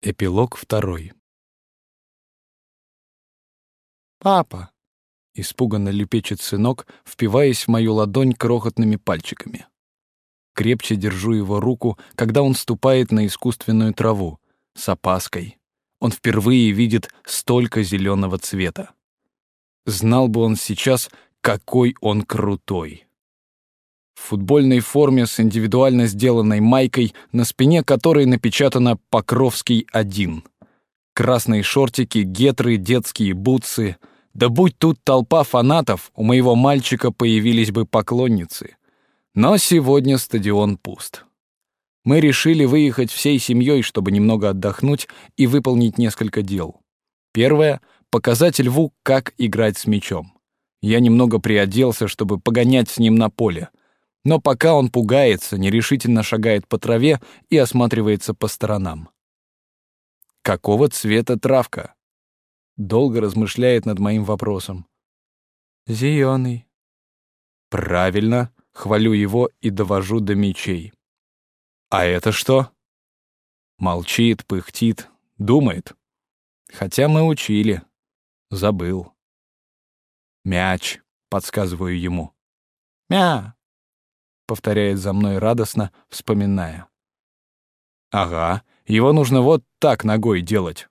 Эпилог второй. «Папа!» — испуганно лепечет сынок, впиваясь в мою ладонь крохотными пальчиками. Крепче держу его руку, когда он ступает на искусственную траву, с опаской. Он впервые видит столько зеленого цвета. Знал бы он сейчас, какой он крутой. В футбольной форме с индивидуально сделанной майкой, на спине которой напечатано «Покровский 1». Красные шортики, гетры, детские бутсы. Да будь тут толпа фанатов, у моего мальчика появились бы поклонницы. Но сегодня стадион пуст. Мы решили выехать всей семьей, чтобы немного отдохнуть и выполнить несколько дел. Первое — показать льву, как играть с мячом. Я немного приоделся, чтобы погонять с ним на поле. Но пока он пугается, нерешительно шагает по траве и осматривается по сторонам. Какого цвета травка? Долго размышляет над моим вопросом. Зеленый. Правильно, хвалю его и довожу до мечей. А это что? Молчит, пыхтит, думает. Хотя мы учили. Забыл. Мяч, подсказываю ему. Мя повторяет за мной радостно, вспоминая. Ага, его нужно вот так ногой делать.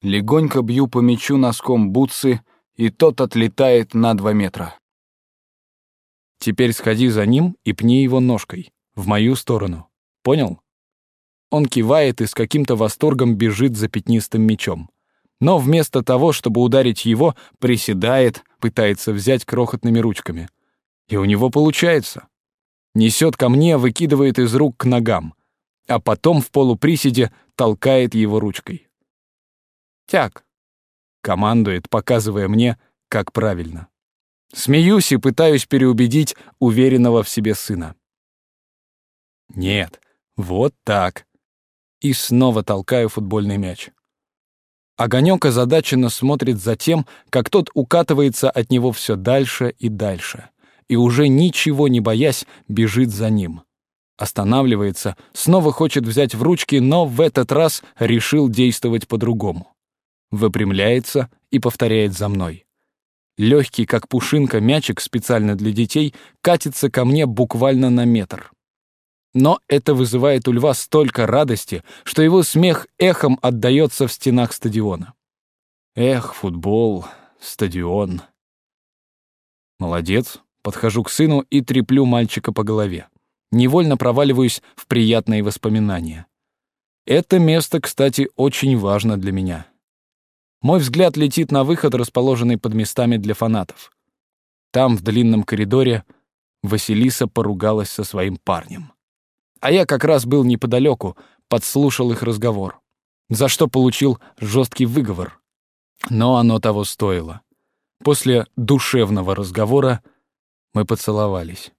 Легонько бью по мячу носком бутсы, и тот отлетает на два метра. Теперь сходи за ним и пни его ножкой, в мою сторону. Понял? Он кивает и с каким-то восторгом бежит за пятнистым мячом. Но вместо того, чтобы ударить его, приседает, пытается взять крохотными ручками. И у него получается несет ко мне, выкидывает из рук к ногам, а потом в полуприседе толкает его ручкой. «Тяг», — командует, показывая мне, как правильно. Смеюсь и пытаюсь переубедить уверенного в себе сына. «Нет, вот так». И снова толкаю футбольный мяч. Огонек озадаченно смотрит за тем, как тот укатывается от него все дальше и дальше и уже ничего не боясь бежит за ним. Останавливается, снова хочет взять в ручки, но в этот раз решил действовать по-другому. Выпрямляется и повторяет за мной. Легкий, как пушинка, мячик специально для детей катится ко мне буквально на метр. Но это вызывает у льва столько радости, что его смех эхом отдаётся в стенах стадиона. Эх, футбол, стадион. Молодец, Подхожу к сыну и треплю мальчика по голове. Невольно проваливаюсь в приятные воспоминания. Это место, кстати, очень важно для меня. Мой взгляд летит на выход, расположенный под местами для фанатов. Там, в длинном коридоре, Василиса поругалась со своим парнем. А я как раз был неподалеку, подслушал их разговор, за что получил жесткий выговор. Но оно того стоило. После душевного разговора мы поцеловались.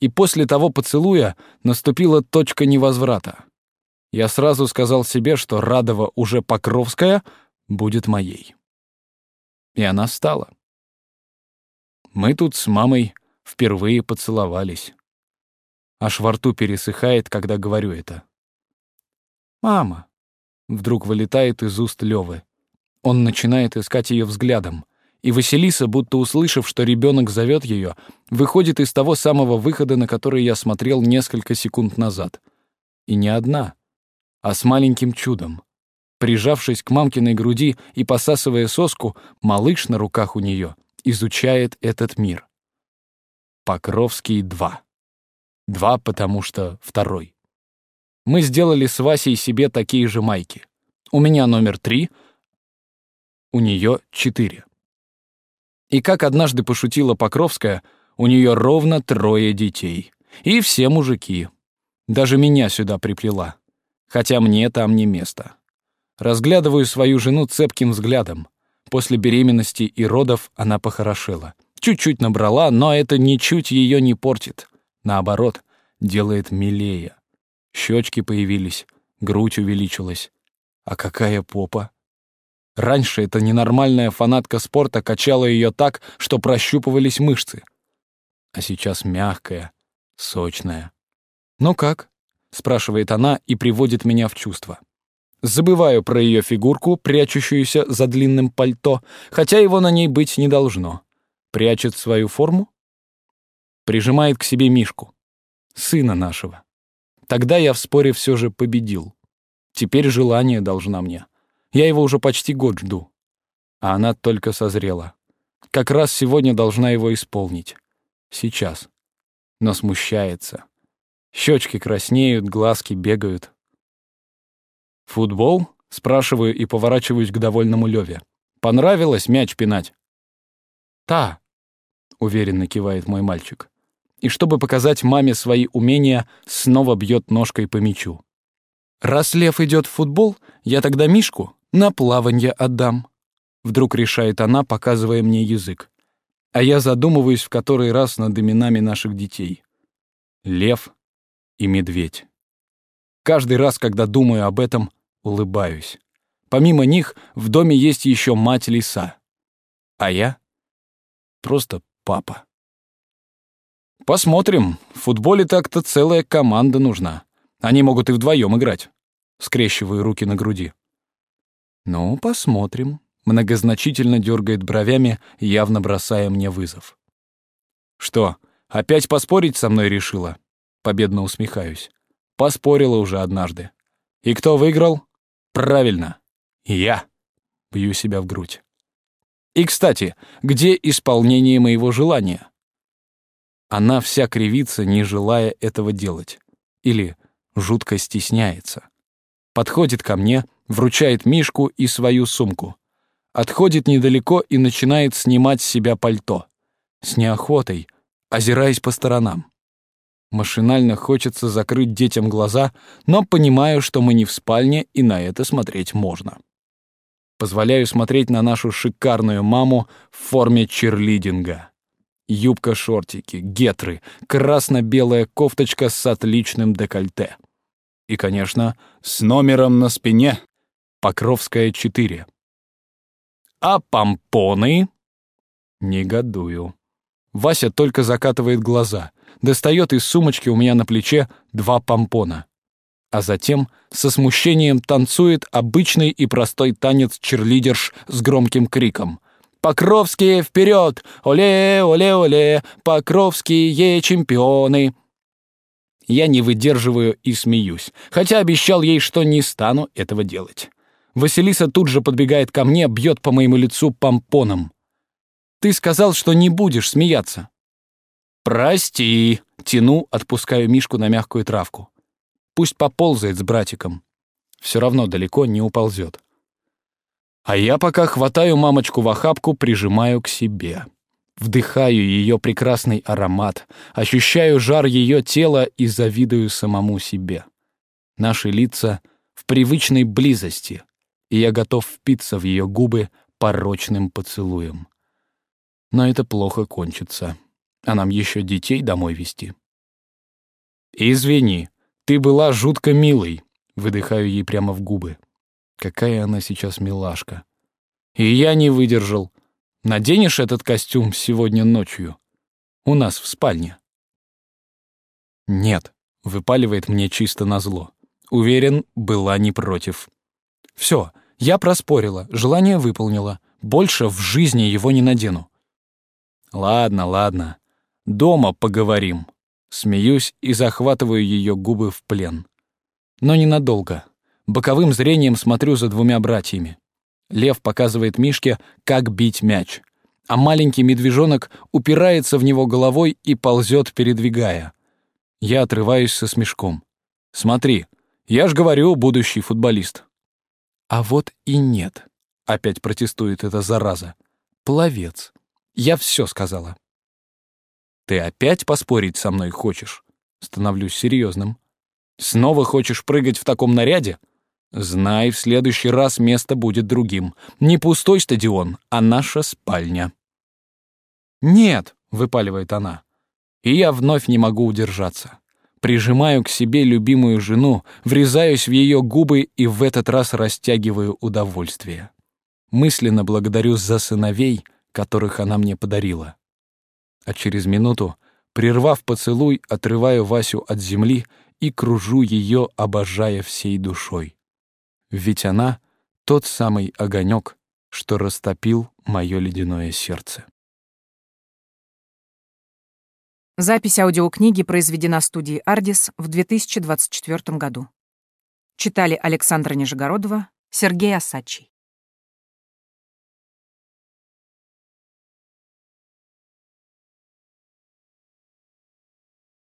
И после того поцелуя наступила точка невозврата. Я сразу сказал себе, что Радова уже Покровская будет моей. И она стала. Мы тут с мамой впервые поцеловались. Аж во рту пересыхает, когда говорю это. «Мама!» — вдруг вылетает из уст Лёвы. Он начинает искать ее взглядом и Василиса, будто услышав, что ребенок зовет ее, выходит из того самого выхода, на который я смотрел несколько секунд назад. И не одна, а с маленьким чудом. Прижавшись к мамкиной груди и посасывая соску, малыш на руках у нее изучает этот мир. Покровский 2. Два, потому что второй. Мы сделали с Васей себе такие же майки. У меня номер три, у нее четыре. И как однажды пошутила Покровская, у нее ровно трое детей. И все мужики. Даже меня сюда приплела. Хотя мне там не место. Разглядываю свою жену цепким взглядом. После беременности и родов она похорошела. Чуть-чуть набрала, но это ничуть ее не портит. Наоборот, делает милее. Щечки появились, грудь увеличилась. А какая попа! Раньше эта ненормальная фанатка спорта качала ее так, что прощупывались мышцы. А сейчас мягкая, сочная. «Ну как?» — спрашивает она и приводит меня в чувство. Забываю про ее фигурку, прячущуюся за длинным пальто, хотя его на ней быть не должно. Прячет свою форму? Прижимает к себе Мишку, сына нашего. Тогда я в споре все же победил. Теперь желание должна мне. Я его уже почти год жду. А она только созрела. Как раз сегодня должна его исполнить. Сейчас. Но смущается. Щечки краснеют, глазки бегают. «Футбол?» — спрашиваю и поворачиваюсь к довольному Леве. «Понравилось мяч пинать?» «Та», — уверенно кивает мой мальчик. И чтобы показать маме свои умения, снова бьет ножкой по мячу. «Раз Лев идет в футбол, я тогда Мишку на плаванье отдам», — вдруг решает она, показывая мне язык. А я задумываюсь в который раз над именами наших детей. Лев и медведь. Каждый раз, когда думаю об этом, улыбаюсь. Помимо них в доме есть еще мать лиса. А я просто папа. Посмотрим. В футболе так-то целая команда нужна. Они могут и вдвоем играть. Скрещиваю руки на груди. Ну, посмотрим. Многозначительно дергает бровями, явно бросая мне вызов. Что, опять поспорить со мной решила? Победно усмехаюсь. Поспорила уже однажды. И кто выиграл? Правильно. Я. Бью себя в грудь. И, кстати, где исполнение моего желания? Она вся кривится, не желая этого делать. Или жутко стесняется. Подходит ко мне, вручает Мишку и свою сумку. Отходит недалеко и начинает снимать с себя пальто. С неохотой, озираясь по сторонам. Машинально хочется закрыть детям глаза, но понимаю, что мы не в спальне, и на это смотреть можно. Позволяю смотреть на нашу шикарную маму в форме черлидинга. Юбка-шортики, гетры, красно-белая кофточка с отличным декольте. И, конечно, с номером на спине. Покровская 4. А помпоны? Негодую. Вася только закатывает глаза, достает из сумочки у меня на плече два помпона. А затем со смущением танцует обычный и простой танец черлидерш с громким криком. «Покровские вперед! Оле, оле, оле! Покровские чемпионы!» Я не выдерживаю и смеюсь, хотя обещал ей, что не стану этого делать. Василиса тут же подбегает ко мне, бьет по моему лицу помпоном. Ты сказал, что не будешь смеяться». «Прости», — тяну, отпускаю Мишку на мягкую травку. Пусть поползает с братиком. Все равно далеко не уползет. А я пока хватаю мамочку в охапку, прижимаю к себе. Вдыхаю ее прекрасный аромат, ощущаю жар ее тела и завидую самому себе. Наши лица в привычной близости, и я готов впиться в ее губы порочным поцелуем но это плохо кончится. А нам еще детей домой вести. «Извини, ты была жутко милой», — выдыхаю ей прямо в губы. Какая она сейчас милашка. И я не выдержал. Наденешь этот костюм сегодня ночью? У нас в спальне. Нет, выпаливает мне чисто назло. Уверен, была не против. Все, я проспорила, желание выполнила. Больше в жизни его не надену. Ладно, ладно. Дома поговорим. Смеюсь и захватываю ее губы в плен. Но ненадолго. Боковым зрением смотрю за двумя братьями. Лев показывает Мишке, как бить мяч, а маленький медвежонок упирается в него головой и ползет, передвигая. Я отрываюсь со смешком. «Смотри, я ж говорю, будущий футболист». «А вот и нет», — опять протестует эта зараза. «Пловец». Я все сказала. Ты опять поспорить со мной хочешь? Становлюсь серьезным. Снова хочешь прыгать в таком наряде? Знай, в следующий раз место будет другим. Не пустой стадион, а наша спальня. Нет, выпаливает она. И я вновь не могу удержаться. Прижимаю к себе любимую жену, врезаюсь в ее губы и в этот раз растягиваю удовольствие. Мысленно благодарю за сыновей — которых она мне подарила. А через минуту, прервав поцелуй, отрываю Васю от земли и кружу ее, обожая всей душой. Ведь она — тот самый огонек, что растопил мое ледяное сердце. Запись аудиокниги произведена студией «Ардис» в 2024 году. Читали Александра Нижегородова, Сергей Осадчий.